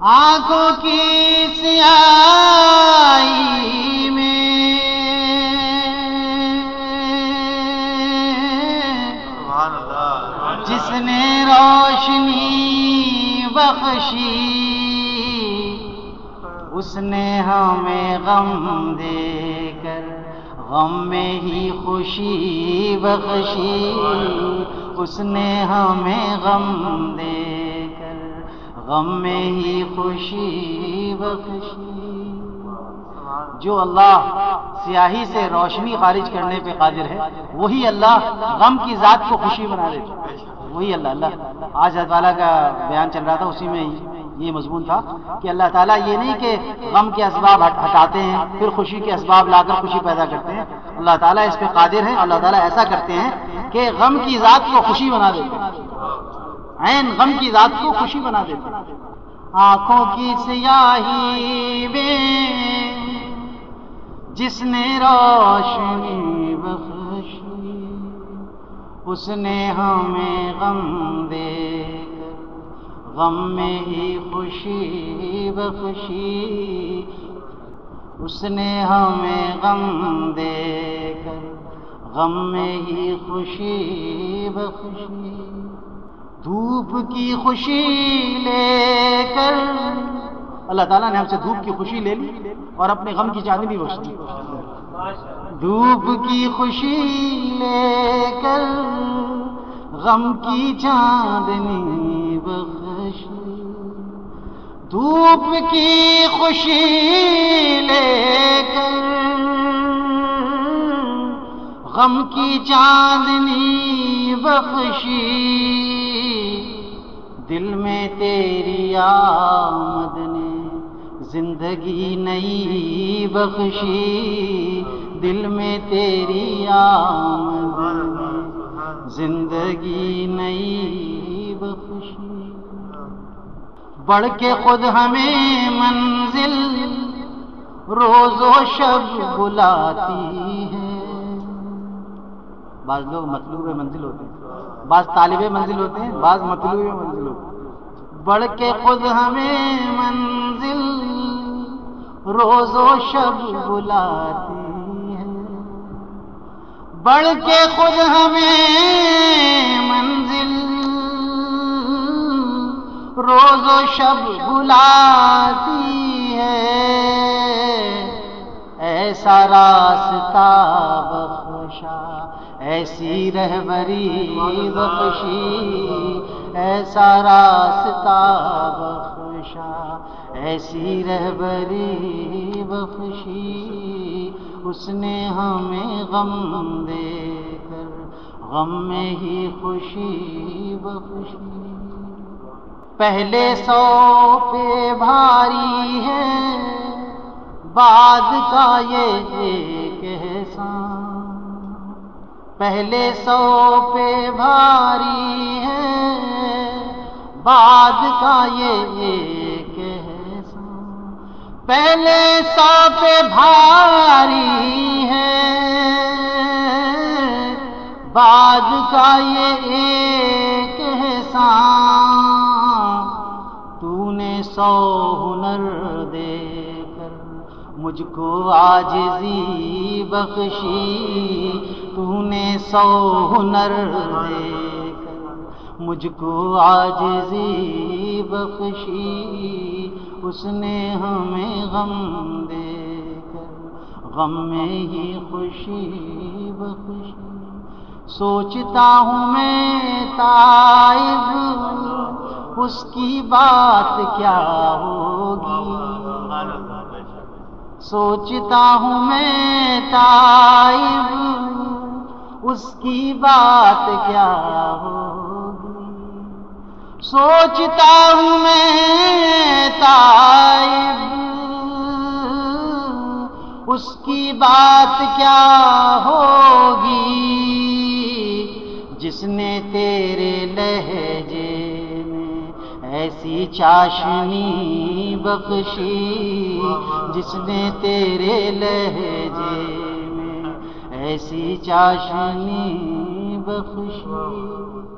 آنکھوں کی سیائی میں جس نے روشنی بخشی، اس نے ہمیں غم دے کر غم میں ہی خوشی بخشی، اس نے ہمیں غم دے غم میں ہی خوشی بخشی۔ جو اللہ سیاہی سے روشنی خارج کرنے پہ قادر ہے، وہی اللہ غم کی ذات کو خوشی بنا دیتا وہی اللہ اللہ۔ آج والا کا بیان چل رہا تھا، اسی میں یہ مضمون تھا کہ اللہ تعالیٰ یہ نہیں کہ غم کے اسباب ہٹاتے ہیں، پھر خوشی کے اسباب لا کر خوشی پیدا کرتے ہیں۔ اللہ تعالیٰ اس پہ قادر ہے اللہ تعالیٰ ایسا کرتے ہیں کہ غم کی ذات کو خوشی بنا دیتے ہیں۔ عین غم کی ذات کو خوشی بنا دیتے ہیں۔ آنکھوں کی سیاہی میں جس نے روشنی بخشی، اس نے ہمیں غم دے غم میں ہی خوشی بخشی۔ اس نے ہمیں غم دے کر، غم میں ہی خوشی بخشی۔ دھوپ کی خوشی لے کر۔ اللہ تعالیٰ نے ہم سے دھوپ کی خوشی لے لی اور اپنے غم کی چاندنی بخش دی دھوپ کی خوشی لے کر غم کی چاندنی بخشی دھوپ کی خوشی لے کر غم کی چاندنی بخشی دل میں تیری آمد نے، زندگی نئی بخشی۔ دل میں تیری آمد نے، زندگی نئی بخشی۔ بڑھ کے خود ہمیں منزل، روز و شب بلاتی ہے۔ بعض لوگ مطلوب منزل ہوتے ہیں۔ بعض طالب منزل ہوتے ہیں، بعض مطلوب منزل ہوتے ہیں۔ بڑھ کے خود ہمیں منزل، روز و شب بلاتی ہے۔ بڑھ کے خود ہمیں منزل، روز و شب بلاتی ہے۔ ایسا راستہ بخشا ایسی رہبری بخشی ایسا راستہ بخشا ایسی رہبری بخشی اس نے ہمیں غم دے کر غم میں ہی خوشی بخشی۔ پہلے سو پہ بھاری ہے بعد کا یہ ایک احسان۔ پہلے سو پہ بھاری ہے۔ بعد کا یہ ایک پہلے سو پہ بھاری ہے۔ بعد کا یہ ایک احسان تو نے سو ہنر دے مجھ کو آجزی بخشی تو نے سو ہنر دے کر۔ مجھ کو آجزی بخشی، اس نے ہمیں غم دے کر۔ غم میں ہی خوشی بخشی۔ سوچتا ہوں میں تائب اس کی بات کیا ہوگی؟ سوچتا ہوں میں تائب، اس کی بات کیا ہوگی؟ سوچتا ہوں میں تائب، اس کی بات کیا ہوگی؟ جس نے تیرے ایسی چاشنی بخشی جس نے تیرے لہجے میں ایسی چاشنی بخشی